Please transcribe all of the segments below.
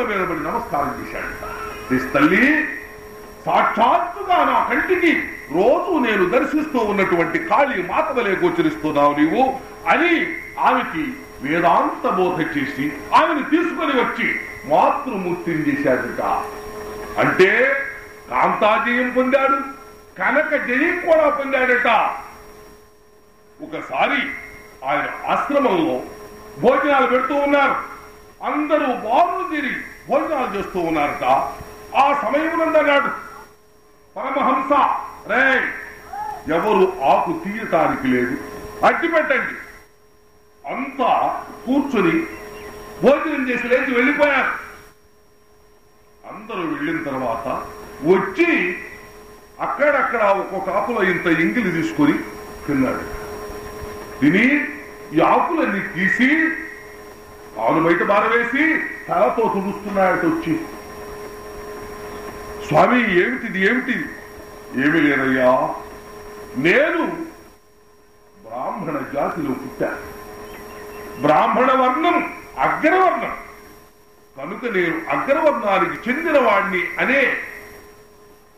పాదముల మీద పడి నమస్కారం చేశాడు. తల్లి సాక్షాత్తుగా నా కంటికి రోజు నేను దర్శిస్తూ ఉన్నటువంటి కాళీ మాతవలే గోచరిస్తున్నావు నీవు అని ఆమెకి వేదాంత బోధ చేసి ఆమెను తీసుకొని వచ్చి మాతృమూర్తిని చేశాడట. అంటే కాంతాజయం పొందాడు కనక జయం కూడా పొందాడట. ఒకసారి ఆయన ఆశ్రమంలో భోజనాలు పెడుతూ ఉన్నారు. అందరూ బారులు తిరిగి భోజనాలు చేస్తూ ఉన్నారట. ఆ సమయమునందన్నాడు పరమహంస రే ఎవరు ఆకు తీయటానికి లేదు. అట్టి పెట్టండి అంతా కూర్చుని భోజనం చేసి లేచి వెళ్ళిపోయారు. అందరూ వెళ్ళిన తర్వాత వచ్చి అక్కడక్కడ ఒక్కొక్క ఆకులో ఇంత ఇంగిలి తీసుకొని తిన్నాడు. తిని ఈ ఆకులన్నీ తీసి ఆలు బయట బారవేసి తలతో తుడుస్తున్నాయట వచ్చి స్వామి ఏమిటిది ఏమిటిది ఏమి లేదయ్యా నేను బ్రాహ్మణ జాతిలో పుట్టాను బ్రాహ్మణ వర్ణం అగ్రవర్ణం. కనుక నేను అగ్రవర్ణానికి చెందినవాణ్ణి అనే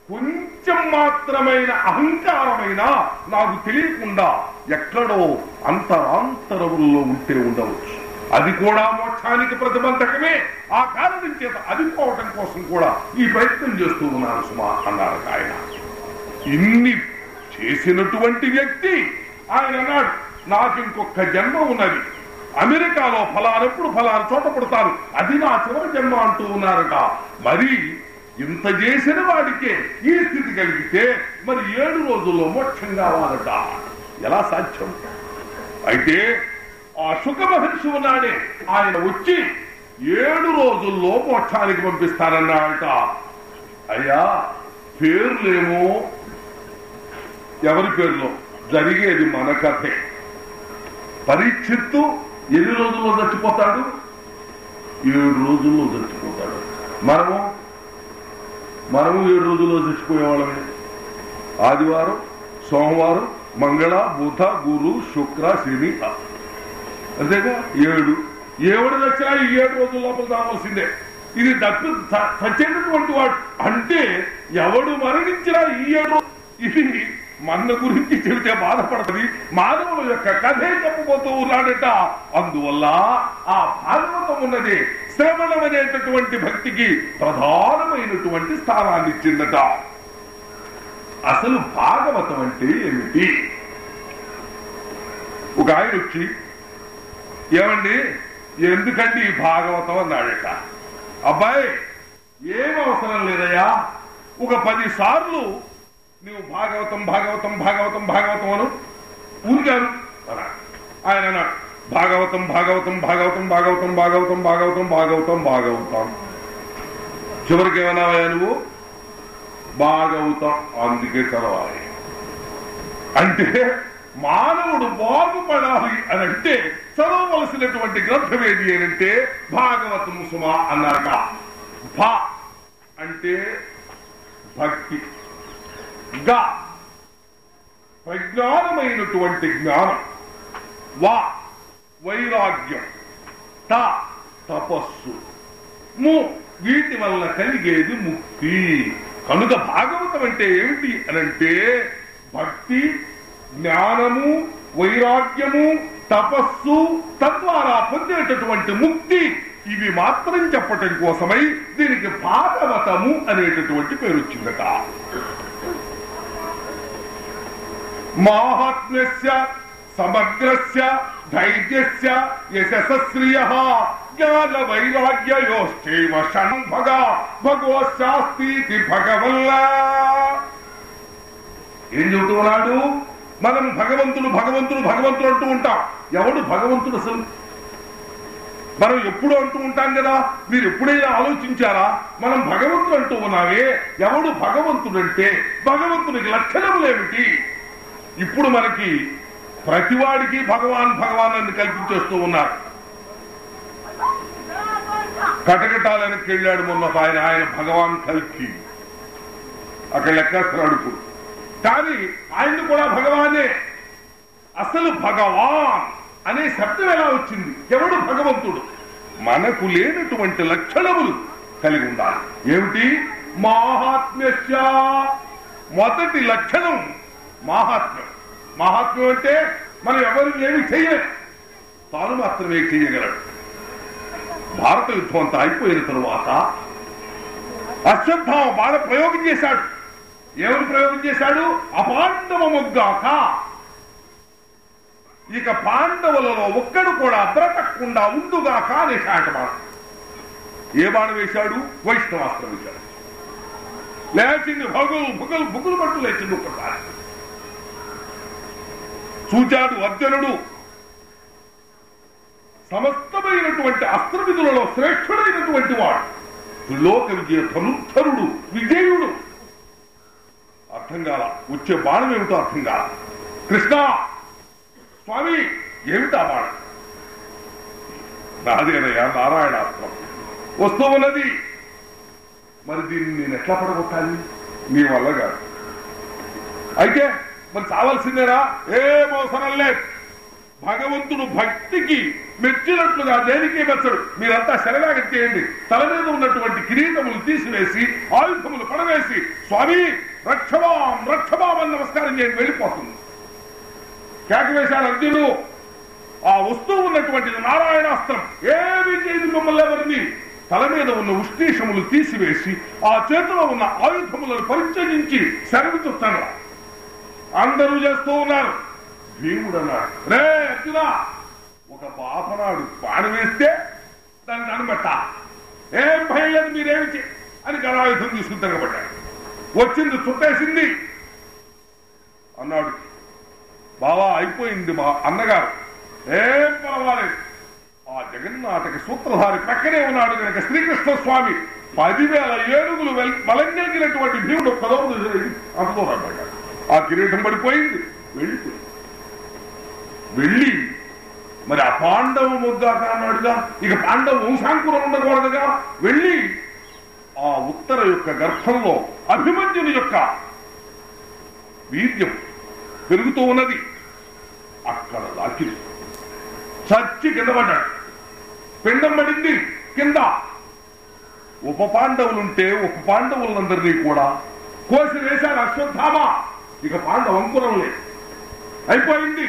కొంచెం మాత్రమైన అహంకారమైన నాకు తెలియకుండా ఎక్కడో అంతరాంతరముల్లో ఉంటే ఉండవచ్చు. అది కూడా మోక్షానికి ప్రతిబంధకమే. ఆ కారణం చేత అది పోవటం కోసం కూడా ఈ ప్రయత్నం చేస్తూ ఉన్నాను సుమా అన్నారు ఆయన. ఇన్ని చేసినటువంటి వ్యక్తి ఆయన అన్నాడు నాకు ఇంకొక జన్మ ఉన్నది. అమెరికాలో ఫలానప్పుడు ఫలానా చోట పడతారు. అది నా చివరి జన్మ అంటూ ఉన్నారట. మరి ఇంత చేసిన వాడికే ఈ స్థితి కలిగితే మరి ఏడు రోజుల్లో మోక్షం కావాలట. ఎలా సాధ్యం? అయితే ఆ సుఖ మహర్షి ఉన్నాడే. ఆయన వచ్చి ఏడు రోజుల్లో మోక్షానికి పంపిస్తారన్నాడట అయ్యా పేర్లేమో? ఎవరి పేర్లో? జరిగేది మన కథే. పరీక్షిత్తు ఎన్ని రోజుల్లో చచ్చిపోతాడు? ఏడు రోజుల్లో చచ్చిపోతాడు. మనము? మనము ఏడు రోజుల్లో చచ్చిపోయేవాళ్ళమే ఆదివారం సోమవారం మంగళ బుధ గురు శుక్ర శని అంతేగా ఏడు. ఏడు వచ్చినా ఈ ఏడు రోజుల లోపల రావాల్సిందే. ఇది దక్కు సచ్చేటటువంటి వాడు. అంటే ఎవడు మరణించినా ఈ ఏడు ఇది మన గురించి చెబితే బాధపడుతుంది. మానవుల యొక్క కథే చెప్పబోతూ ఉన్నాడట. అందువల్ల ఆ భాగవతం ఉన్నది. శ్రవణం అనేటటువంటి భక్తికి ప్రధానమైనటువంటి స్థానాన్ని ఇచ్చిందట అసలు భాగవతం అంటే ఏమిటి? ఒక ఆయన వచ్చి ఏమండి? ఎందుకండి ఈ భాగవతం అన్నాడట. అబ్బాయి ఏం అవసరం లేదయ్యా? ఒక పది సార్లు నువ్వు భాగవతం భాగవతం భాగవతం భాగవతం అను. ఊరికాను ఆయన అన్నాడు భాగవతం భాగవతం భాగవతం భాగవతం భాగవతం భాగవతం భాగవతం భాగవతం. చివరికి ఏమన్నావయ్యా నువ్వు? భాగవతం. అందుకే చదవాలి. అంటే మానవుడు బాగుపడాలి అని అంటే చదవవలసినటువంటి గ్రంథం ఏది అంటే భాగవతం సుమ అన్నారట. భా అంటే భక్తి. గా ప్రజ్ఞానమైనటువంటి జ్ఞానం. వా వైరాగ్యం. త తపస్సు. ము వీటి వల్ల కలిగేది ముక్తి. కనుక భాగవతం అంటే ఏమిటి అనంటే భక్తి జ్ఞానము వైరాగ్యము తపస్సు తద్వారా పొందేటటువంటి ముక్తి ఇవి మాత్రం చెప్పటం కోసమై దీనికి భాగవతము అనేటటువంటి పేరు వచ్చిందట మాహాత్మ్యస్య సమగ్రస్య ధైర్యస్య యశస్శ్రియ జ్ఞాన వైరాగ్యయోశ్చైవ షణ్భగ భగవశాస్తి భగవల్ల. ఏం చెబుతున్నాడు? మనం భగవంతుడు భగవంతుడు భగవంతుడు అంటూ ఉంటాం. ఎవడు భగవంతుడు అసలు? మనం ఎప్పుడు అంటూ ఉంటాం కదా. మీరు ఎప్పుడైనా ఆలోచించారా? మనం భగవంతుడు అంటూ ఉన్నామే. ఎవడు భగవంతుడు అంటే భగవంతుడికి లక్షణములేమిటి ఇప్పుడు మనకి ప్రతివాడికి భగవాన్ భగవాన్ అని కల్పించేస్తూ ఉన్నారు. కటకటాలనికి వెళ్ళాడు మొన్న ఆయన ఆయన భగవాన్ కల్కి. అక్కడ లెక్కేస్తున్నాడు ఇప్పుడు కానీ ఆయన కూడా భగవానే. అసలు భగవాన్ అనే శబ్దం ఎలా వచ్చింది? ఎవడు భగవంతుడు? మనకు లేనటువంటి లక్షణములు కలిగి ఉండాలి. ఏమిటి? మాహాత్మ్య మొదటి లక్షణం మాహాత్మ్యం. మహాత్మ్యం అంటే మనం ఎవరు ఏమి చేయలేం. తాను మాత్రమే చేయగలడు. భారత యుద్ధం అంతా అయిపోయిన తరువాత అశ్వత్థామ బాధ ప్రయోగం చేశాడు. ఏమని ప్రయోగం చేశాడు? అపాండవ మొగ్గాక. ఇక పాండవులలో ఒక్కడు కూడా బ్రతకకుండా ఉండుగాక అనేసాట బాణం ఏ బాణం వేశాడు? వైష్ణవాస్త్రం వేశాడు. లేచింది భగులు భుగులు భుగులు పట్టు లేచింది ఒక్కసారి. చూచాడు అర్జునుడు సమస్తమైనటువంటి అస్త్రవిధులలో శ్రేష్ఠుడైనటువంటి వాడు. త్రిలోక విజయ ధనుధరుడు విజయుడు. అర్థం కాల వచ్చే బాణం ఏమిటో అర్థం కాల కృష్ణ! స్వామి! ఏమిటా బాణం? నాదేనయ్యా నారాయణాస్త్రం వస్తూ ఉన్నది. మరి దీన్ని నేను ఎట్లా పడగొట్టాలి? మీ వల్ల కాదు. అయితే మరి చావాల్సిందేనా? ఏం అవసరం లేదు. భగవంతుడు భక్తికి మెచ్చినట్లుగా దేనికి మెచ్చడు? మీరంతా శరణాగతి చేయండి. తల మీద ఉన్నటువంటి కిరీటములు తీసివేసి ఆయుధములు పడవేసి స్వామి! రక్షమాం రక్షమాం నమస్కారం చేయండి వెళ్ళిపోతుంది. కేక వేశాడు అర్జునుడు ఆ వస్తువు ఉన్నటువంటి నారాయణాస్త్రం. ఏమి చేయదు మిమ్మల్ని ఎవరిని. తల మీద ఉన్న ఉష్ణీషములు తీసివేసి ఆ చేతిలో ఉన్న ఆయుధములను పరిచయించి శరవిచుస్తాను అందరూ చేస్తూ ఉన్నారు. భీముడు అన్నాడు రే అర్జున ఒక బాపనాడు పాడు వేస్తే దాన్ని అనబట్ట ఏం భయం లేదు మీరేమి అని గలాయుధం తీసుకుని తిరగబడ్డాడు. వచ్చింది చుట్టేసింది. అన్నాడు. బావా అయిపోయింది మా అన్నగారు. ఏం పర్వాలేదు. ఆ జగన్నాథకి సూత్రధారి పక్కనే ఉన్నాడు కనుక శ్రీకృష్ణ స్వామి పదివేల ఏనుగులు వెల్- బలం కలిగినటువంటి భీముడు పదవ అంతతో ఆ కిరీటం పడిపోయింది. వెళ్ళిపోయింది వెళ్ళి మరి ఆ పాండవ ముద్దాక అన్నాడుగా ఇక పాండవ వంశాంకురం ఉండకూడదుగా. వెళ్ళి ఆ ఉత్తర యొక్క గర్భంలో అభిమన్యుని యొక్క వీర్యం పెరుగుతూ ఉన్నది. అక్కడ లాకి చచ్చి కింద పడ్డాడు. పిండం పడింది కింద. ఉప పాండవులుంటే ఉప పాండవులందరినీ కూడా కోసి వేశారు అశ్వత్థామ. ఇక పాండవ అంకురం లేదు. అయిపోయింది.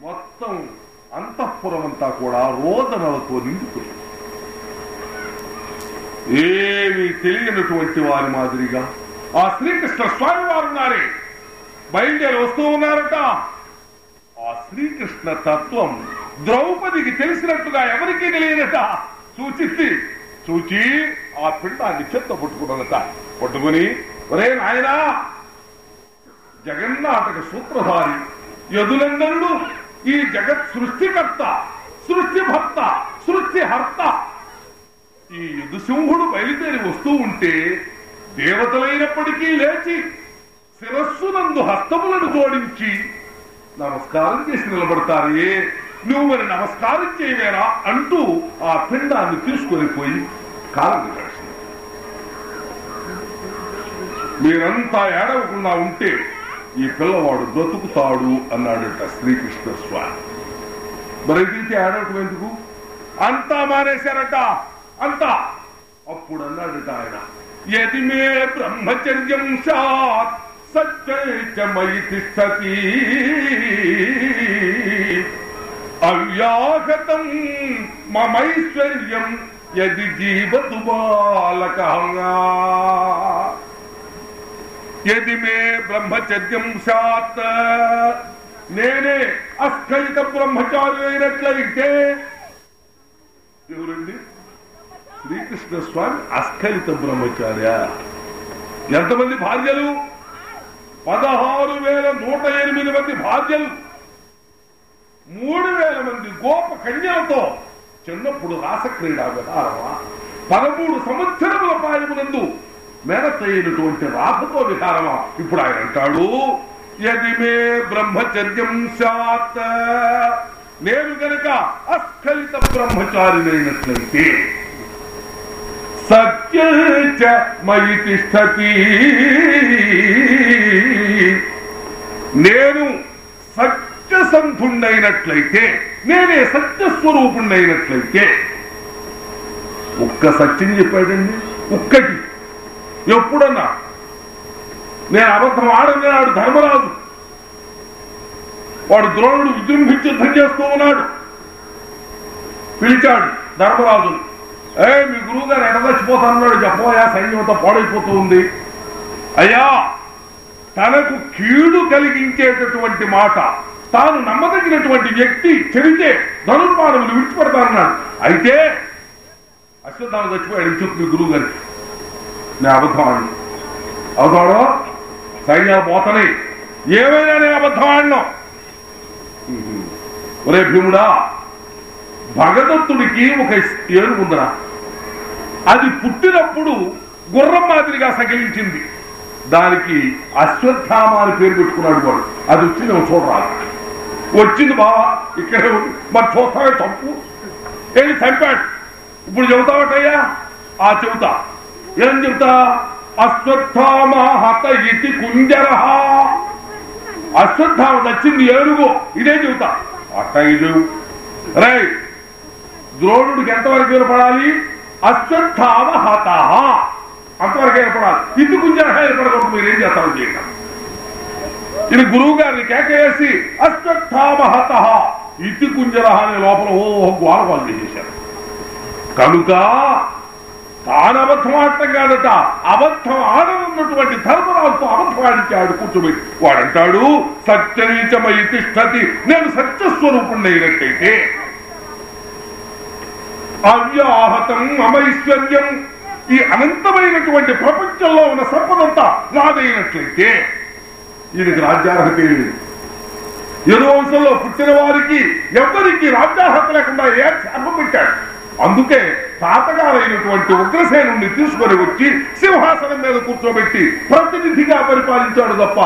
మొత్తం అంతఃపురం అంతా కూడా రోదనలతో నిండుకుంది ఏమీ తెలియనటువంటి వారి మాదిరిగా ఆ శ్రీకృష్ణ స్వామి వారు ఉన్నారే. బయలుదేరి వస్తూ ఉన్నారట. ఆ శ్రీకృష్ణ తత్వం ద్రౌపదికి తెలిసినట్టుగా ఎవరికీ తెలియదట. సూచిస్తే చూచి ఆ పిండాన్ని చెత్త పట్టుకున్నదట పట్టుకుని ఒరే నాయనా జగన్నాటక సూత్రధారి యదులందరుడు ఈ జగత్ సృష్టికర్త సృష్టి భర్త సృష్టి హర్త ఈ యుధసింహుడు బయలుదేరి వస్తూ ఉంటే దేవతలైనప్పటికీ లేచి శిరస్సునందు హస్తములను జోడించి నమస్కారం చేసి నిలబడతారే నువ్వు మరి నమస్కారం చేయవేరా అంటూ ఆ పిండాన్ని తీసుకొని పోయి కాలం గడిచింది. మీరంతా ఏడవకుండా ఉంటే ఈ పిల్లవాడు బ్రతుకుతాడు అన్నాడట శ్రీకృష్ణ స్వామి మరి ఏడవటం ఎందుకు? అంతా మానేశారట. అంత. అప్పుడు ఆయన ఎది మే బ్రహ్మచర్యం సాత్ సత్యమై తిష్టతి అవ్యాగతం మమైశ్వర్యం ఎది జీవతు బాలకంగా ఎది మే బ్రహ్మచర్యం సాత్ నేనే అస్ఖలిత బ్రహ్మచారి అయినట్లయితే ఎవరండి? శ్రీకృష్ణ స్వామి అస్ఖలిత బ్రహ్మచార్య. ఎంతమంది భార్యలు? పదహారు వేల నూట ఎనిమిది మంది భార్యలు. మూడు వేల మంది గోప కన్యలతో చిన్నప్పుడు రాసక్రీడా విహారమా? పదమూడు సంవత్సరముల పాయమునందు మెరతైనటువంటి రాధతో విహారమా? ఇప్పుడు ఆయన అంటాడు యది మే బ్రహ్మచర్యం శాత్ నేను గనక అస్ఖలిత బ్రహ్మచారినైనట్లయితే సత్యంచ మయి తిష్టతి నేను సత్యసంధుండైనట్లయితే నేనే సత్యస్వరూపుండైనట్లయితే ఒక్క సత్యం చెప్పాడండి ఒక్కటి. ఎప్పుడన్నా నేను అబద్ధం ఆడని నాడు ధర్మరాజు. వాడు ద్రోణుడు విజృంభించి యుద్ధం చేస్తూ ఉన్నాడు. పిలిచాడు ధర్మరాజును. ఏ మీ గురువు గారు ఎడదచ్చిపోతానన్నాడు చెప్పబోయా సైన్యంతో పాడైపోతూ ఉంది. అయ్యా తనకు కీడు కలిగించేటటువంటి మాట తాను నమ్మదగినటువంటి వ్యక్తి చెబితే ధనుర్మానవులు విడిచిపెడతానన్నాడు అయితే అశ్వత్థామ చచ్చిపోయాడు. చెప్పు మీ గురువు గారికి నేను అబద్ధం ఆడిన అవుతాడో సైన్యాలు పోతని. ఏమైనా నేను అబద్ధం ఆడినా ఒరే భీముడా భగదత్తుడికి ఒక ఏనుగు ఉందరా. అది పుట్టినప్పుడు గుర్రం మాదిరిగా సకిలించింది. దానికి అశ్వత్థామ అని పేరు పెట్టుకున్నాడు వాడు. అది వచ్చింది నువ్వు చూడరాదు వచ్చింది బావా ఇక్కడే ఉంది. మరి చూస్తావే చంపు. ఏది చంపాడు? ఇప్పుడు చెబుతావటయ్యా? ఆ చెబుతా. ఏం చెబుతా? అశ్వత్థామ హత ఇది కుంజర అశ్వత్థామ నచ్చింది ఏనుగు. ఇదే చెబుతా. అట్ట ఇది. రై ద్రోణుడికి ఎంతవరకు వినపడాలి అశ్వత్థామ హత అంతవరకు ఏర్పడాలి ఇది కుంజర ఏర్పడకూడదు మీరు ఏం చేస్తారు చేయండి ఇది గురువు గారిని కేకేసి అశ్వత్థామ హత ఇతి కుంజర అనే లోపల ఓ గోలగోలు చేశారు కనుక తాను అబద్ధం ఆడటం కాదట. అబద్ధం ఆడనున్నటువంటి ధర్మరాజుతో అబద్ధం ఆడించాడు కూర్చోబెట్టి వాడంటాడు సత్యనీచమై తిష్టతి నేను సత్యస్వరూపుణ్ణైనట్టయితే అవ్యాహతం అమైశ్వర్యం ఈ అనంతమైనటువంటి ప్రపంచంలో ఉన్న సంపదంతా నాదైనట్లయితే ఈయనకి రాజ్యార్హత లేదు ఏదో వంశంలో పుట్టిన వారికి ఎవరికి రాజ్యార్హత లేకుండా ఏ శాపం పెట్టాడు? అందుకే తాతగారైనటువంటి ఉగ్రసేనుణ్ణి తీసుకొని వచ్చి సింహాసనం మీద కూర్చోబెట్టి ప్రతినిధిగా పరిపాలించాడు తప్ప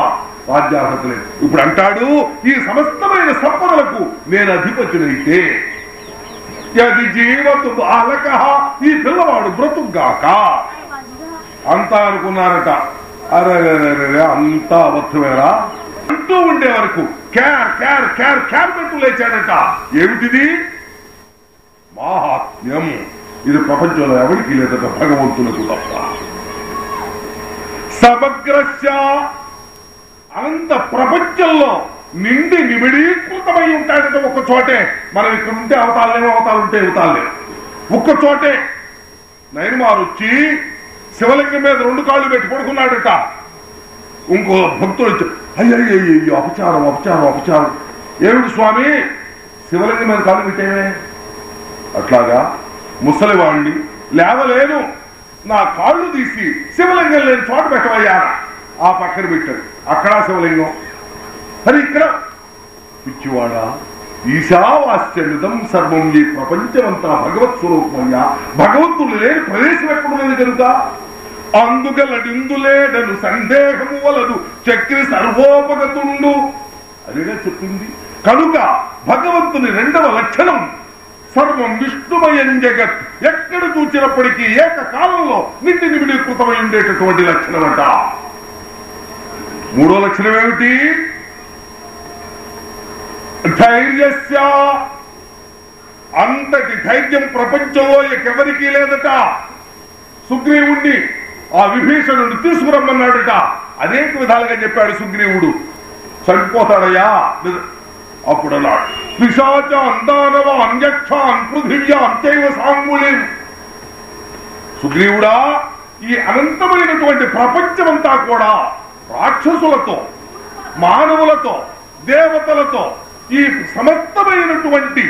రాజ్యార్హత లేదు. ఇప్పుడు అంటాడు ఈ సమస్తమైన సంపదలకు నేను అధిపతినైతే అది జీవతు బాలక ఈ పిల్లవాడు బ్రతుగ్గాక అంతా అనుకున్నారట. అరే అంతా అబద్ధమేరా? అంటూ ఉండే వరకు క్యార్ క్యార్ క్యార్ క్యార్ పెట్టు లేచాడట. ఏమిటిది? మాహాత్మ్యం ఇది ప్రపంచంలో ఎవరికి లేదట భగవంతులకు తప్ప సమగ్రస్య అనంత ప్రపంచంలో నిండి నిమిడీకృతమై ఉంటాడట ఒక చోటే. మనం ఇక్కడ ఉంటే అవతాలేమో అవతాలు ఉంటే అవతాలేము ఒక్క చోటే. నయనమారు వచ్చి శివలింగం మీద రెండు కాళ్ళు పెట్టి పడుకున్నాడట. ఇంకో భక్తుడు వచ్చి అయ్యయ్యో అపచారం అపచారం అపచారం. ఏమిటి స్వామి? శివలింగం మీద కాళ్ళు పెట్టేమే అట్లాగా ముసలివాణ్ణి లేవలేను. నా కాళ్ళు తీసి శివలింగం లేని చోట పెట్టవయ్యా. ఆ పక్కన పెట్టాడు. అక్కడ శివలింగం. మరి పిచ్చివాడా ఈశావాస్యమిదం సర్వం ఈ ప్రపంచమంతా భగవత్ స్వరూపమయ్యా. భగవంతుడు లేని ప్రదేశం ఎక్కడున్నది కనుక? అందుగలడిందులేడను సందేహము వలదు. చక్రి సర్వోపగతుండు. అదిగా చెప్పింది. కనుక భగవంతుని రెండవ లక్షణం సర్వం విష్ణుమయం జగత్. ఎక్కడ చూచినప్పటికీ ఏకకాలంలో నిండి నిమిడీకృతమై ఉండేటటువంటి లక్షణం అంట మూడో లక్షణం ఏమిటి ధైర్యస్య. అంతటి ధైర్యం ప్రపంచంలో ఎవరికీ లేదట. సుగ్రీవుణ్ణి ఆ విభీషణుడు తీసుకురమ్మన్నాడట. అనేక విధాలుగా చెప్పాడు సుగ్రీవుడు. చనిపోతాడయ్యా అప్పుడు అన్నాడు పిశాచ అందానవ అంజక్ష అంపృథివ్య అంతైవ సాంగుళి సుగ్రీవుడా ఈ అనంతమైనటువంటి ప్రపంచమంతా కూడా రాక్షసులతో మానవులతో దేవతలతో ఈ సమస్తమైనటువంటి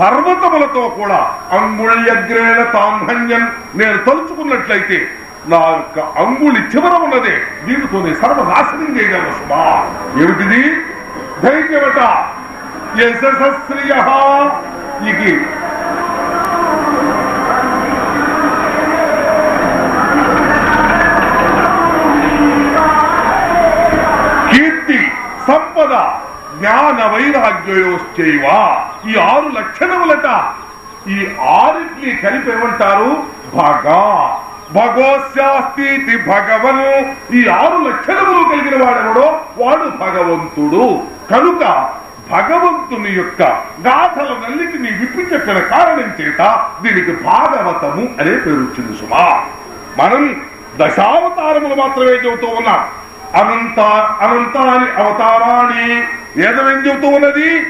పర్వతములతో కూడా అంగుళ్యగ్రేణ తాంహన్యం నేను తలుచుకున్నట్లయితే నా యొక్క అంగుళి చివర ఉన్నదే. దీనితోనే సర్వనాశనం చేయగలను సుమా. ఏమిటిది? ధైర్యమట యశస్త్రియ ఇది కీర్తి సంపద. జ్ఞాన వైరాగ్యోశ్చైవ ఈ ఆరు లక్షణములట ఈ ఆరింటిని కలిపి ఏమంటారు భగ భగోశాస్తి భగవను ఈ ఆరు లక్షణములు కలిగిన వాడెవడో వాడు భగవంతుడు కనుక భగవంతుని యొక్క గాథలనన్నిటినీ విప్పి చెప్పిన కారణం చేత దీనికి భాగవతము అనే పేరు వచ్చింది సుమా మనం దశావతారములు మాత్రమే చెబుతూ ఉన్నాం అనంత అనంతాని అవతారాన్ని వేదమేం చెబుతూ ఉన్నది?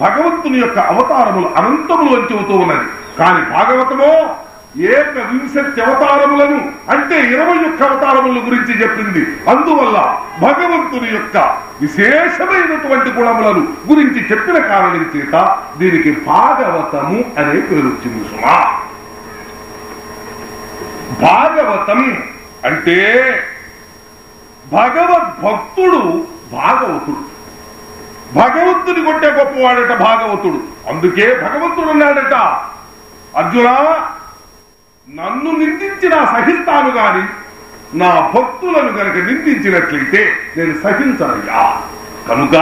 భగవంతుని యొక్క అవతారములు అనంతములు అని చెబుతూ ఉన్నది. కానీ భాగవతము ఏక వింశతి అవతారములను అంటే ఇరవై యొక్క అవతారముల గురించి చెప్పింది. అందువల్ల భగవంతుని యొక్క విశేషమైనటువంటి గుణములను గురించి చెప్పిన కారణం చేత దీనికి భాగవతము అనే పేరు వచ్చింది సుమా. భాగవతం అంటే భగవద్భక్తుడు భాగవతుడు. భగవంతుని కొట్టే గొప్పవాడట భాగవతుడు. అందుకే భగవంతుడు అన్నాడట అర్జున నన్ను నిందించిన సహిస్తాను గాని నా భక్తులను గనక నిందించినట్లయితే నేను సహించనయ్యా. కనుక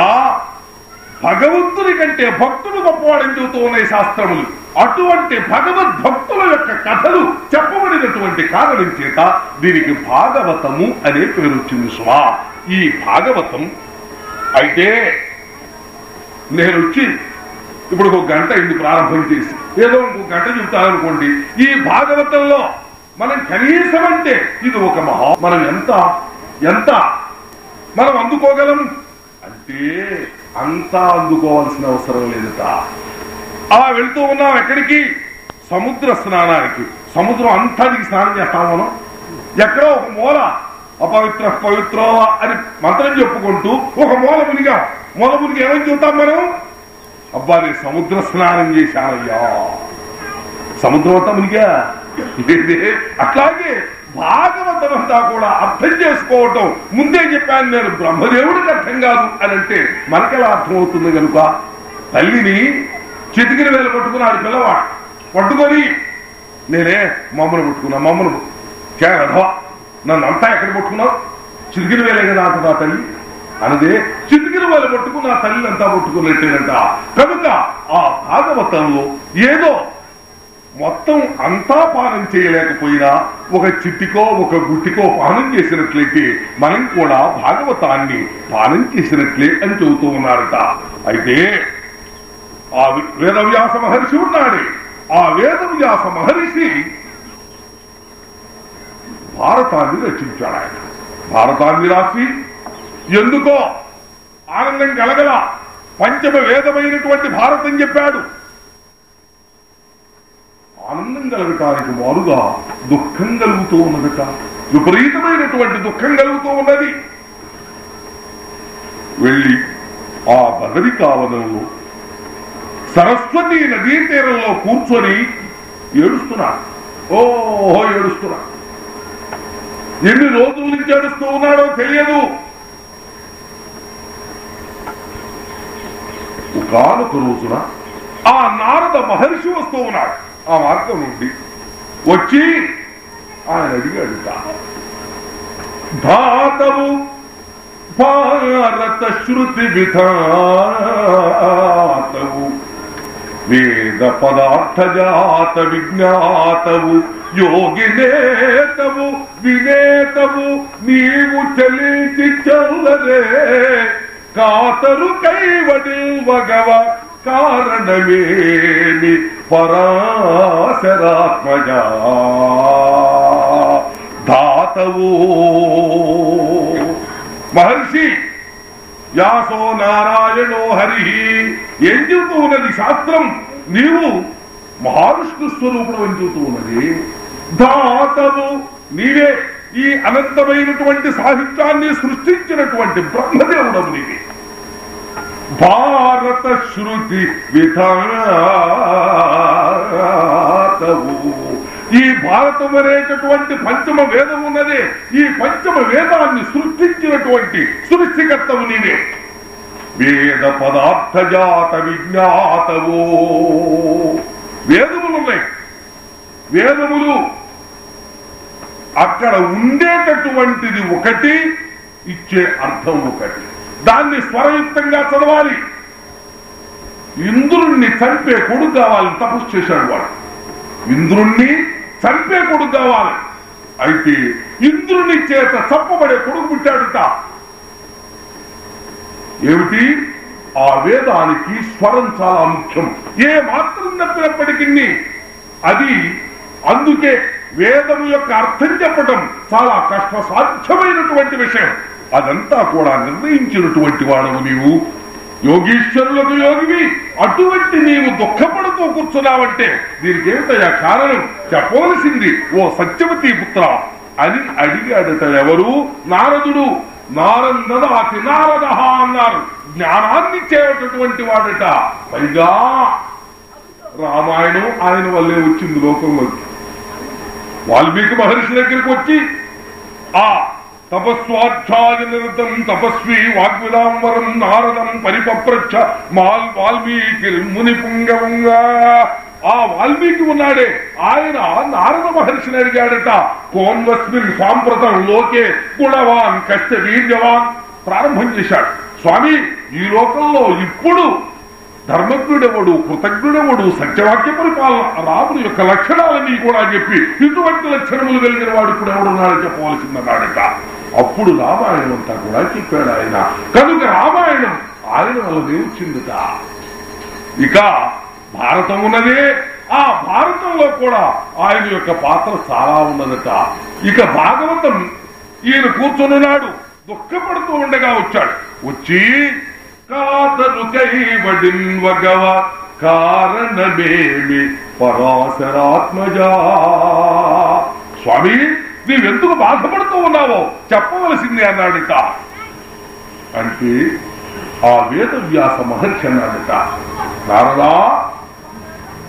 భగవంతుని కంటే భక్తుడు గొప్పవాడని చెబుతూ ఉన్నాయి శాస్త్రములు. అటువంటి భగవద్భక్తుల యొక్క కథలు చెప్పబడినటువంటి కారణం చేత దీనికి భాగవతము అనే పేరు వచ్చింది స్వా ఈ భాగవతం అయితే నేను వచ్చి ఇప్పుడు ఒక గంట ఇది ప్రారంభం చేసి. ఏదో ఇంకో గంట చెప్తాననుకోండి ఈ భాగవతంలో మనం కనీసం అంటే ఇది ఒక మహా మనం ఎంత ఎంత మనం అందుకోగలం అంటే అంతా అందుకోవాల్సిన అవసరం లేదట. ఆ వెళ్తూ ఉన్నాం ఎక్కడికి? సముద్ర స్నానానికి. సముద్రం అంతా దిగి స్నానం చేస్తాం మనం. ఎక్కడో ఒక మూల అపవిత్ర పవిత్రో అని మంత్రం చెప్పుకుంటూ ఒక మూల మునిగా మూల మునిగి ఏమని చూద్దాం మనం? అబ్బా నేను సముద్ర స్నానం చేశానయ్యా. సముద్రం అంతా మునిగా అట్లాగే భాగవతం అంతా కూడా అర్థం చేసుకోవటం ముందే చెప్పాను నేను. బ్రహ్మదేవుడికి అర్థం కాదు అని అంటే మనకెలా అర్థమవుతుంది కనుక? తల్లిని చితికిన వేలు పట్టుకున్నాడు పిల్లవాడు. పట్టుకొని నేనే మమ్మను పట్టుకున్నా మమ్మను చేరధవా నన్ను అంతా ఎక్కడ పట్టుకున్నావు? చితికిన వేలే కదా నా తల్లి. అనదే చితికిన వేలు పట్టుకు నా తల్లిని అంతా పట్టుకున్నట్టేనంట. కనుక ఆ భాగవతంలో ఏదో మొత్తం అంతా పానం చేయలేకపోయినా ఒక చిట్టికో ఒక గుట్టికో పానం చేసినట్లయితే మనం కూడా భాగవతాన్ని పానం చేసినట్లే అని చెబుతూ ఉన్నారట. అయితే ఆ వేదవ్యాస మహర్షి ఉన్నాడే. ఆ వేదవ్యాస మహర్షి భారతాన్ని రచించాడు ఆయన. భారతాన్ని రాసి ఎందుకో ఆనందం కలగల పంచమ వేదమైనటువంటి భారతం చెప్పాడు. ఆనందం కలగటానికి మారుగా దుఃఖం కలుగుతూ ఉన్నదట. విపరీతమైనటువంటి దుఃఖం కలుగుతూ ఉన్నది. వెళ్ళి ఆ బదరికావనంలో సరస్వతి నదీ తీరంలో కూర్చొని ఏడుస్తున్నాడు ఓహో ఏడుస్తున్నాడు ఎన్ని రోజుల నుంచి ఏడుస్తూ ఉన్నాడో తెలియదు. ఒకనొక రోజున ఆ నారద మహర్షి వస్తూ ఉన్నాడు. ఆ మార్గం నుండి వచ్చి ఆయన అడిగాడు ధాతవు భారత శృతి విధాతవు వేద పదార్థ జాత విజ్ఞాతవు యోగినేతవు వినేతవు నీవు చలించి చల్లరే కాతరు కైవడిల్వగవ కారణమేమి? పరాశరాత్మజ. ధాతవు. మహర్షి వ్యాసో నారాయణో హరి ఏం చెబుతూ ఉన్నది శాస్త్రం. నీవు మహావిష్ణు స్వరూపుడు అని చెబుతూ ఉన్నది. ధాతవు నీవే ఈ అనంతమైనటువంటి సాహిత్యాన్ని సృష్టించినటువంటి బ్రహ్మదేవుడవు నీవే. భారత శృతి విధాతవు ఈ భారతం అనేటటువంటి పంచమ వేదం ఉన్నది. ఈ పంచమ వేదాన్ని సృష్టించినటువంటి సృష్టికర్తవు నీవే. వేద పదార్థ జాత విజ్ఞాతవో. వేదములు ఉన్నాయి. వేదములు అక్కడ ఉండేటటువంటిది ఒకటి ఇచ్చే అర్థం ఒకటి. దాన్ని స్వరయుక్తంగా చదవాలి. ఇంద్రుణ్ణి చంపే కొడుకు కావాలని తపస్సు చేశాడు వాడు. ఇంద్రుణ్ణి చంపే కొడుకు కావాలి. అయితే ఇంద్రుని చేత చంపబడే కొడుకు పుట్టాడుట. ఏమిటి? ఆ వేదానికి స్వరం చాలా ముఖ్యం. ఏ మాత్రం తప్పినప్పటికీ అది అందుకే వేదం యొక్క అర్థం చెప్పడం చాలా కష్ట సాధ్యమైనటువంటి విషయం. అదంతా కూడా నిర్ణయించినటువంటి వాడవు నీవు. యోగీశ్వరులకు యోగివి. అటువంటి నీవు దుఃఖపడుతూ కూర్చున్నావంటే దీనికి ఏమిటయా కారణం? చెప్పవలసింది ఓ సత్యవతి పుత్ర అని అడిగాడట ఎవరు? నారదుడు. నారందనాతి నారద అన్నారు. జ్ఞానాన్ని చేయటటువంటి వాడట. పైగా రామాయణం ఆయన వల్లే వచ్చింది లోకంలోకి. వాల్మీకి మహర్షి దగ్గరికి వచ్చి ఆ తపస్వాధ్యాయ నిరతం తపస్వి వాగ్విలాంబరం నారదం పరిపప్రచ్ఛ మాల్ వాల్మీకి ముని పుంగవంగా ఆ వాల్మీకి ఉన్నాడే. ఆయన నారద మహర్షిని అడిగాడట కోన్వస్మిన్ సాంప్రతం లోకే గుణవాన్ కష్ట వీర్యవాన్ ప్రారంభం చేశాడు. స్వామి ఈ లోకంలో ఇప్పుడు ధర్మజ్ఞుడెవడు కృతజ్ఞుడెవడు సత్యవాక్య పరిపాలన రాముడు యొక్క లక్షణాలని కూడా చెప్పి ఇటువంటి లక్షణములు కలిగిన వాడు ఇప్పుడు ఎవడున్నాడని చెప్పవలసిందన్నాడట అప్పుడు రామాయణం అంతా కూడా చెప్పాడు ఆయన. కనుక రామాయణం ఆయన వల్లనే వచ్చిందట ఇక భారతం ఉన్నదే ఆ భారతంలో కూడా ఆయన యొక్క పాత్ర చాలా ఉన్నదట. ఇక భాగవతం ఈయన కూర్చున్నాడు దుఃఖపడుతూ ఉండగా వచ్చాడు. వచ్చి కాతను కైవడిన్వగవ కారణమేమి? పరాశరాత్మజా. స్వామి నీవెందుకు బాధపడుతూ ఉన్నావో? చెప్పవలసింది అన్నాడట. అంటే ఆ వేదవ్యాస మహర్షి అన్నాడట. నారదా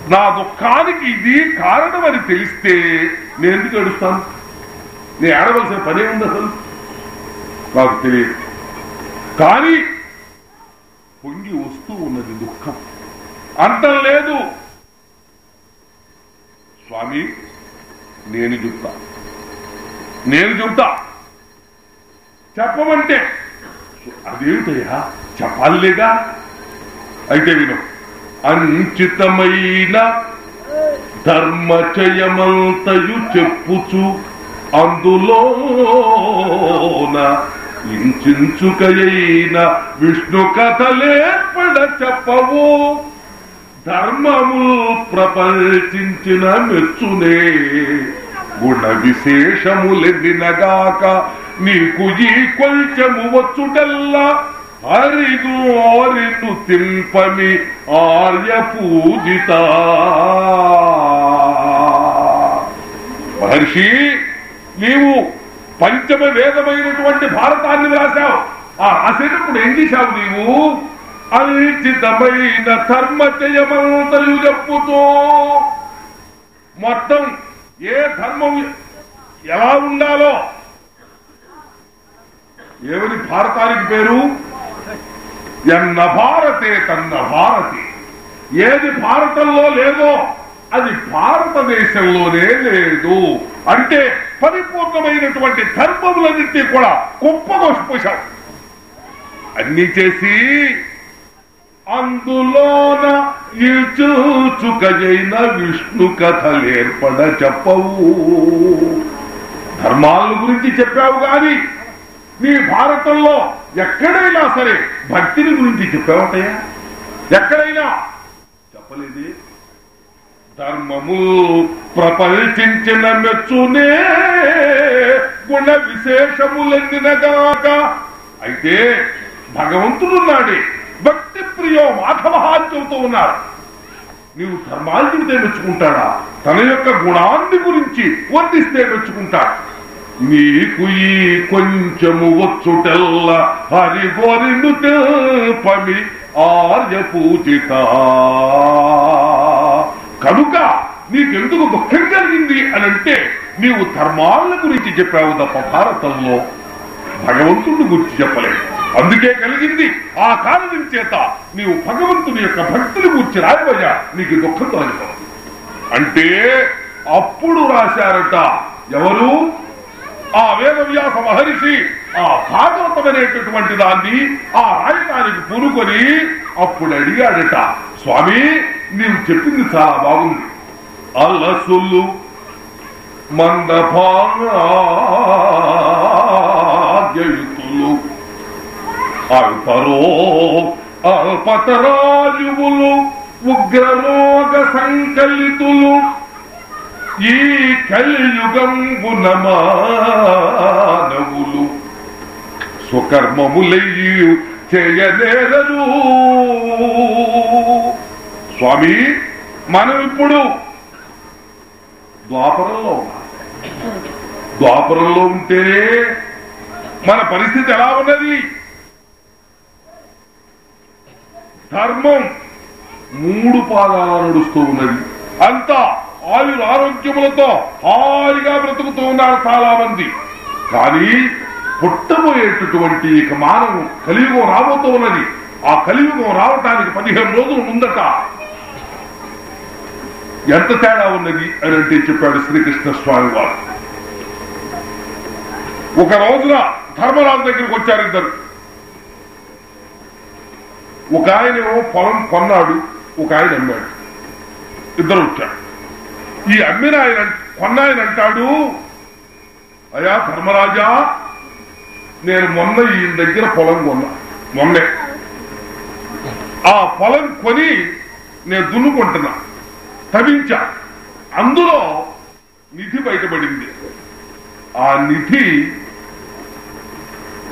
నా దుఃఖానికి ఇది కారణమని తెలిస్తే నేను ఎందుకు ఏడుస్తాను? నేను ఏడవలసిన పనే ఉంది అసలు. నాకు తెలియదు. కానీ పొంగి వస్తూ ఉన్నది దుఃఖం. అంతం లేదు. స్వామి నేను చెప్తా. నేను చెప్తా. చెప్పమంటే. అదేమిటయ్యా? చెప్పాలిగా అయితే విను. అంచితమైన ధర్మచయమంతయు చెప్పుచు అందులోన ఇంచుకయైన విష్ణు కథలేర్పడ చెప్పవు. ధర్మము ప్రపంచించిన మెచ్చునే గుణ విశేషములెదినగాక నీకు ఈ కొంచెము వచ్చుటల్లా హరిగోరిను తింపని ఆర్య పూజిత. మహర్షి నీవు పంచమ వేదమైనటువంటి భారతాన్ని రాశావు ఆ రాసేటప్పుడు ఏం చేశావు నీవు? అనిశ్చితమైన ధర్మ చేయమంతలు చెప్పుతూ మొత్తం ఏ ధర్మం ఎలా ఉండాలో? ఏమని భారతానికి పేరు? ఎన్న భారతే తన్న భారతి. ఏది భారతంలో లేదో అది భారతదేశంలోనే లేదు. అంటే పరిపూర్ణమైనటువంటి ధర్మములన్నింటినీ కూడా కుప్పగోసిపోశాడు అన్ని చేసి అందులోన ఇల్చుకైన విష్ణు కథలేర్పడ చెప్పవు. ధర్మాల గురించి చెప్పావు గాని నీ భారతంలో ఎక్కడైనా సరే భక్తిని గురించి చెప్పావటయా ఎక్కడైనా? చెప్పలేదు. ధర్మము ప్రపంచించిన మెచ్చునే గుణ విశేషములెందినగాక అయితే భగవంతుడున్నాడే భక్తి ప్రియో మాధవ చెబుతూ ఉన్నారు. నీవు ధర్మాలు చెబితే మెచ్చుకుంటాడా? తన యొక్క గుణాన్ని గురించి వర్ణిస్తే మెచ్చుకుంటాడు. నీకు ఈ కొంచెము వచ్చుటెల్ల హరి గోరిను తెల్పమి ఆర్య పూజిత కనుక నీకెందుకు దుఃఖం కలిగింది అని అంటే నీవు ధర్మాల గురించి చెప్పావు తప్ప భారతంలో భగవంతుడిని గురించి చెప్పలేదు. అందుకే కలిగింది ఆ కారణం చేత నీవు భగవంతుని యొక్క భక్తుని గురించి రాయబోయా. నీకు దుఃఖం తొలగిపోవు అంటే అప్పుడు రాశారట ఎవరు? ఆ వేదవ్యాస మహర్షి ఆ భాగవతం అనేటటువంటి దాన్ని ఆ రాయటానికి పూనుకొని అప్పుడు అడిగాడట స్వామి నేను చెప్పింది చాలా బాగుంది. అల్లసులు మందభాగ్యయుతులు అల్పరో అల్పతరాజువులు ఉగ్రరోగ సంకలితులు ఈ కలియుగంబున మానవులు స్వకర్మములయ్యి చేయనేరరు స్వామి మనం ఇప్పుడు ద్వాపరంలో ఉన్నాం. ద్వాపరంలో ఉంటేనే మన పరిస్థితి ఎలా ఉన్నది? ధర్మం మూడు పాదాల నడుస్తూ ఉన్నది. అంతా ఆయుర ఆరోగ్యములతో హాయిగా బ్రతుకుతూ ఉన్నారు చాలా మంది కానీ పుట్టబోయేటటువంటి ఇక మానవం కలియుగం రాబోతూ ఉన్నది. ఆ కలియుగం రావటానికి పదిహేను రోజులు ముందట ఎంత తేడా ఉన్నది అని అంటే చెప్పాడు శ్రీకృష్ణ స్వామి వారు. ఒక రోజున ధర్మరాజు దగ్గరికి వచ్చారు ఇద్దరు. ఒక ఆయన పొలం కొన్నాడు ఒక ఆయన అమ్మాడు. ఇద్దరు వచ్చారు. ఈ అమ్మిన ఆయన కొన్నాయన అంటాడు అయా ధర్మరాజా నేను మొన్న ఈయన దగ్గర పొలం కొన్నా. మొన్నే. ఆ పొలం కొని నేను దున్నుకుంటున్నా. తవించా అందులో నిధి బయటపడింది. ఆ నిధి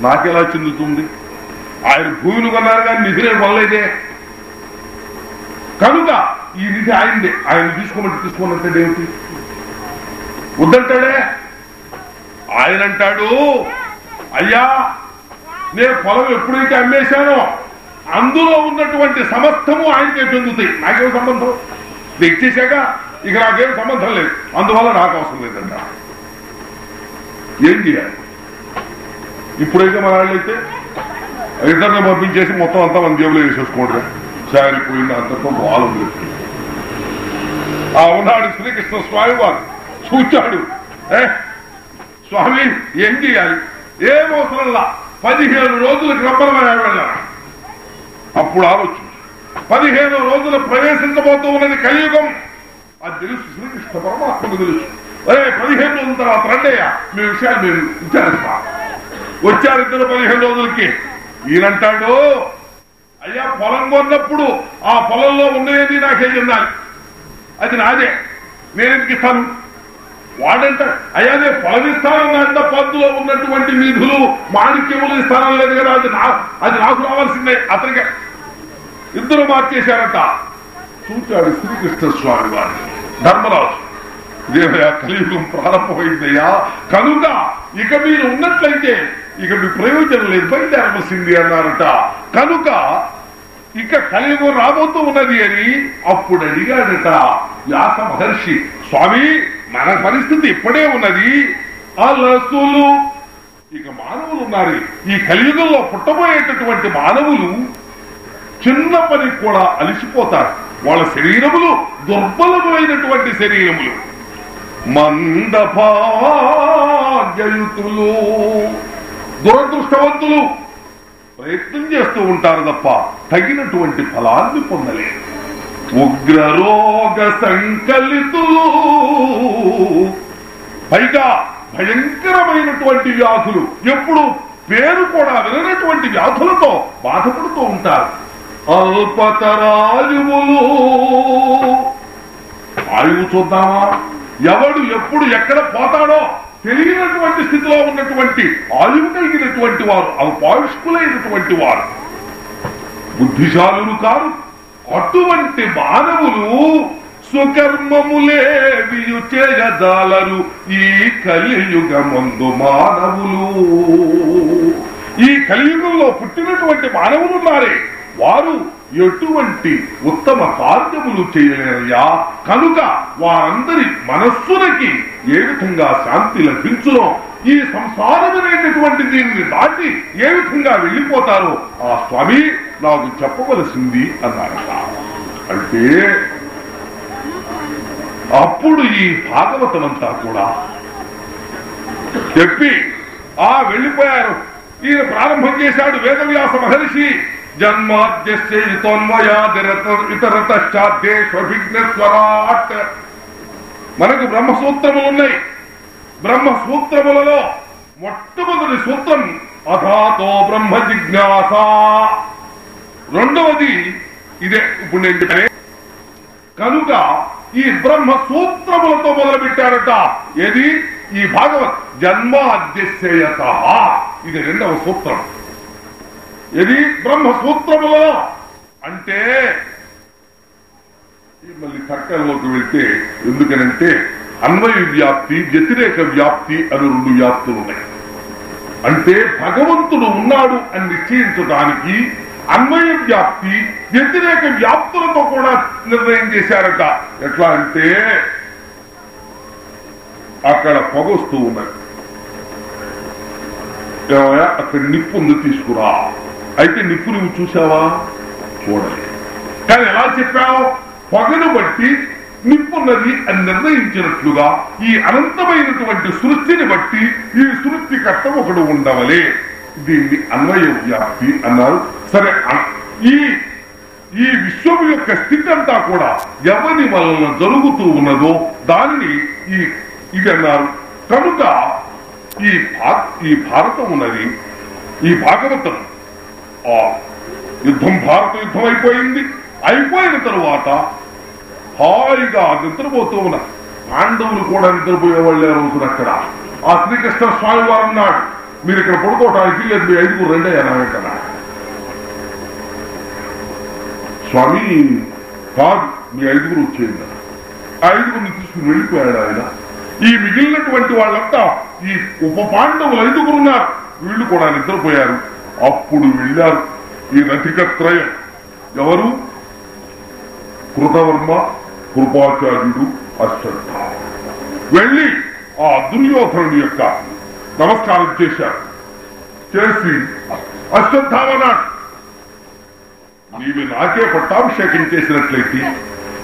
నాకెలా చెందుతుంది? ఆయన భూమిని కొన్నారు కానీ నిధి నేను కొనలేదే. కనుక ఈ నిధి ఆయనదే ఆయన తీసుకోమంటే తీసుకోమంటాడు ఏమిటి వద్దంటాడే? ఆయన అంటాడు అయ్యా నేను పొలం ఎప్పుడైతే అమ్మేశానో అందులో ఉన్నటువంటి సమస్తము ఆయనకే చెందుతాయి. నాకేం సంబంధం? ఇది ఇచ్చేశాక ఇక నాకేం సంబంధం లేదు. అందువల్ల నాకు అవసరం లేదంట. ఏం చేయాలి? ఇప్పుడైతే మన వాళ్ళైతే ఇద్దరిని పంపించేసి మొత్తం అంతా మన జేబులో వేసేసుకోండి సారిపోయింది అంతతో బాగుంది ఆ ఉన్నాడు శ్రీకృష్ణ స్వామి వారు చూచాడు. ఏ? స్వామి ఏం చేయాలి? ఏం అవసరంలా పదిహేను రోజులు రబ్బరమైన వెళ్ళాలి. అప్పుడు ఆలోచన పదిహేను రోజులు ప్రవేశించబోతూ ఉన్నది కలియుగం. అది తెలుసు శ్రీకృష్ణ పరమాత్మకు తెలుసు. అరే పదిహేను రోజుల తర్వాత రండయ్యా మీ విషయాలు మీరు విచారిస్తా. వచ్చారు ఇద్దరు పదిహేను రోజులకి. ఈయనంటాడు అయ్యా పొలం కొన్నప్పుడు ఆ పొలంలో ఉన్నాయని నాకే చెందాలి? అది నాదే. నేనెందుకు ఇస్తాను. వాడంట అయ్యానే నేను పద్దులో ఉన్నటువంటి నిధులు మాణిక్యములు ఇస్తానం లేదు కదా అది నా అది నాకు రావాల్సిందే. అతనికి ఇద్దరు మార్చేశారట చూచాడు శ్రీకృష్ణ స్వామి వారు. ధర్మరాజు. ఇదేమయ్యా కలియుగం ప్రారంభమైందయ్యా. కనుక ఇక మీరు ఉన్నట్లయితే ఇక మీ ప్రయోజనం లేదు. బయలుదేరవలసింది అన్నారట. కనుక ఇక కలియుగం రాబోతూ ఉన్నది అని అప్పుడు అడిగాడట వ్యాస మహర్షి స్వామి మన పరిస్థితి ఇప్పుడే ఉన్నది. అలసులు. ఇక మానవులు ఉన్నారు ఈ కలియుగంలో పుట్టబోయేటటువంటి మానవులు చిన్న పని కూడా అలిసిపోతారు. వాళ్ళ శరీరములు దుర్బలమైనటువంటి శరీరములు. మందభాగ్యయుతులు దురదృష్టవంతులు. ప్రయత్నం చేస్తూ ఉంటారు తప్ప తగినటువంటి ఫలాన్ని పొందలేరు. ఉగ్రరోగ సంకలితులు పైగా భయంకరమైనటువంటి వ్యాధులు ఎప్పుడు పేరు కూడా విననటువంటి వ్యాధులతో బాధపడుతూ ఉంటారు. అల్పతరాయువులు. ఆయువు చూద్దామా? ఎవడు ఎప్పుడు ఎక్కడ పోతాడో తెలియనటువంటి స్థితిలో ఉన్నటువంటి ఆయువు కలిగినటువంటి వారు అపాయుష్కులైనటువంటి వారు. బుద్ధిశాలులు కారు అటువంటి మానవులు సుకర్మములే చేయదాలరు ఈ కలియుగమందు మానవులు. ఈ కలియుగంలో పుట్టినటువంటి మానవులు ఉన్నారే. వారు ఎటువంటి ఉత్తమ కార్యములు చేయలేరయ్యా కనుక వారందరి మనస్సులకి ఏ విధంగా శాంతి లభించునో ఈ సంసారమనేటటువంటి దీనిని దాటి ఏ విధంగా వెళ్ళిపోతారో ఆ స్వామి నాకు చెప్పవలసింది అన్నారట అంటే అప్పుడు ఈ భాగవతమంతా కూడా చెప్పి ఆ వెళ్ళిపోయారు. ఈయన ప్రారంభం చేశాడు వేదవ్యాస మహర్షి. జన్మాద్యశ్చోన్మయాదిరతశ్చాద్యేష్విఘ్నేశ్వరాట్ మనకు బ్రహ్మసూత్రములు ఉన్నాయి. బ్రహ్మసూత్రములలో మొట్టమొదటి సూత్రం అథాతో బ్రహ్మ జిజ్ఞాస. రెండవది ఇదే ఇప్పుడు నేను కనుక ఈ బ్రహ్మ సూత్రములతో మొదలు పెట్టారట ఏది? ఈ భాగవత్ జన్మ ఇది రెండవ సూత్రం. ఇది బ్రహ్మసూత్రములో అంటే మళ్ళీ తర్కంలోకి వెళ్తే ఎందుకనంటే అన్వయ వ్యాప్తి వ్యతిరేక వ్యాప్తి అని రెండు వ్యాప్తులు ఉన్నాయి. అంటే భగవంతుడు ఉన్నాడు అని నిశ్చయించడానికి అన్వయ వ్యాప్తి వ్యతిరేక వ్యాప్తులతో కూడా నిర్ణయం చేశారట. ఎట్లా అంటే అక్కడ పొగొస్తూ ఉన్నది. ఏమయ్యా? అక్కడ నిప్పు ఉంది తీసుకురా. అయితే నిప్పు నువ్వు చూసావా? చూడలే కానీ ఎలా చెప్పావు? పొగను బట్టి నిప్పున్నది అని నిర్ణయించినట్లుగా ఈ అనంతమైనటువంటి సృష్టిని బట్టి ఈ సృష్టికర్త ఒకడు ఉండవలే. దీన్ని అన్వయ వ్యాప్తి అన్నారు. సరే ఈ ఈ విశ్వం యొక్క స్థితి అంతా కూడా ఎవరి వలన జరుగుతూ ఉన్నదో దానిని ఈ ఇది అన్నారు. కనుక ఈ ఈ భారతం ఉన్నది ఈ భాగవతం ఆ యుద్ధం భారత యుద్ధం అయిపోయింది అయిపోయిన తరువాత హాయిగా నిద్రపోతూ ఉన్నారు పాండవులు కూడా నిద్రపోయేవాళ్ళు రోజున అక్కడ? ఆ శ్రీకృష్ణ స్వామి వారు అన్నాడు మీరు ఇక్కడ పడుకోవటానికి లేదు మీ ఐదుగురు రెండే అన్నా స్వామి కాదు మీ ఐదుగురు వచ్చేయండి. ఐదుగురిని తీసుకుని వెళ్ళిపోయాడు ఆయన. ఈ మిగిలినటువంటి వాళ్ళంతా ఈ ఉప పాండవులు ఐదుగురు ఉన్నారు. వీళ్ళు కూడా నిద్రపోయారు. అప్పుడు వెళ్ళారు. ఈ రథికత్రయం ఎవరు? కృతవర్మ కృపాచార్యుడు అశ్వత్థ. వెళ్ళి ఆ దుర్యోధనుడి యొక్క నమస్కారం చేశారు. చేసి అశ్వత్థామన్నాడు నీవి నాకే పట్టాభిషేకం చేసినట్లయితే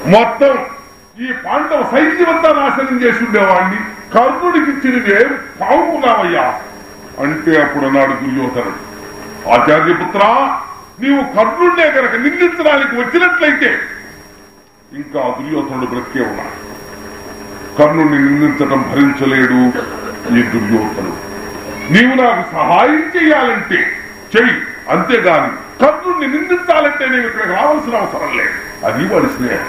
మొత్తం ఈ పాండవ సైన్యమంతా నాశనం చేసి ఉండేవాడిని కర్ణుడికి ఇచ్చినవేం పావుకున్నావయ్యా అంటే అప్పుడు అన్నాడు దుర్యోధనుడు. ఆచార్యపుత్ర నీవు కర్ణుడినే కనుక నిందించడానికి వచ్చినట్లయితే ఇంకా దుర్యోధనుడు బ్రతికే ఉన్నాడు. కర్ణుడిని నిందించడం భరించలేడు ఈ దుర్యోధనుడు. నీవు నాకు సహాయం చేయాలంటే చెయ్యి. అంతేగాని కర్ణుడిని నిందించాలంటే నేను ఇక్కడికి రావాల్సిన అవసరం లేదు. అది వాడి స్నేహం.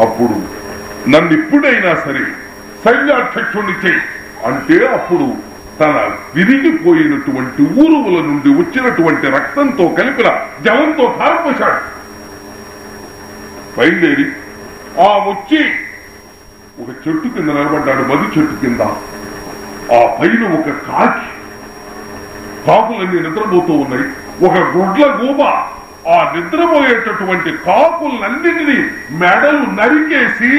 అప్పుడు నన్ను ఇప్పుడైనా సరే సైన్యాధ్యక్షుడిని చెయ్యి. అంటే అప్పుడు తన విరిగిపోయినటువంటి ఊరువుల నుండి వచ్చినటువంటి రక్తంతో కలిపిన జలంతో ధారపోశాడు బయలుదేరి ఆ వచ్చి ఒక చెట్టు కింద నిలబడ్డాడు మధు చెట్టు కింద. ఆ పైన ఒక కాకి. కాకులన్నీ నిద్రపోతూ ఉన్నాయి. ఒక గుడ్ల గూబ ఆ నిద్రపోయేటటువంటి కాకులన్నింటినీ మెడలు నరికేసి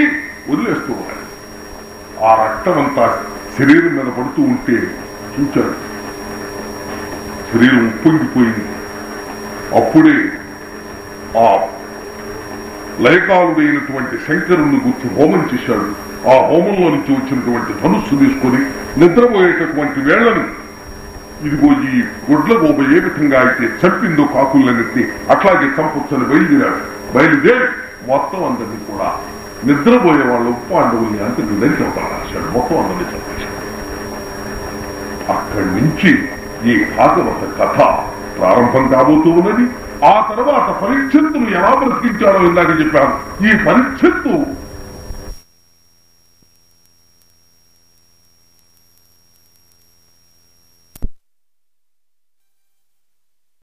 వదిలేస్తూ ఉన్నాడు. ఆ రక్తమంతా శరీరం మీద పడుతూ ఉంటే చూచాడు. శరీరం ఉప్పొంగిపోయింది. అప్పుడే ఆ లయకాలుడైనటువంటి శంకరుని గుర్చి హోమం చేశాడు. ఆ హోమంలో నుంచి వచ్చినటువంటి ధనుస్సు తీసుకొని నిద్రపోయేటటువంటి వేళ్ళను ఇదిగో ఈ గుడ్ల గోబ ఏ విధంగా అయితే చంపిందో కాకులనెత్తి అట్లాగే చంపొచ్చని బయలుదేరాడు. బయలుదేరి మొత్తం అందరినీ కూడా నిద్రపోయే వాళ్ళ ఉపాండవుల్ని అంతటి నరికి రాశాడు. మొత్తం అందరినీ చంపేశాడు అక్కడి నుంచి ఈ భాగవత కథ ప్రారంభం కాబోతూ ఉన్నది. ఆ తర్వాత పరీక్షత్తును ఎలా బ్రతికించారో ఇందాక చెప్పాను. ఈ పరీక్షత్తు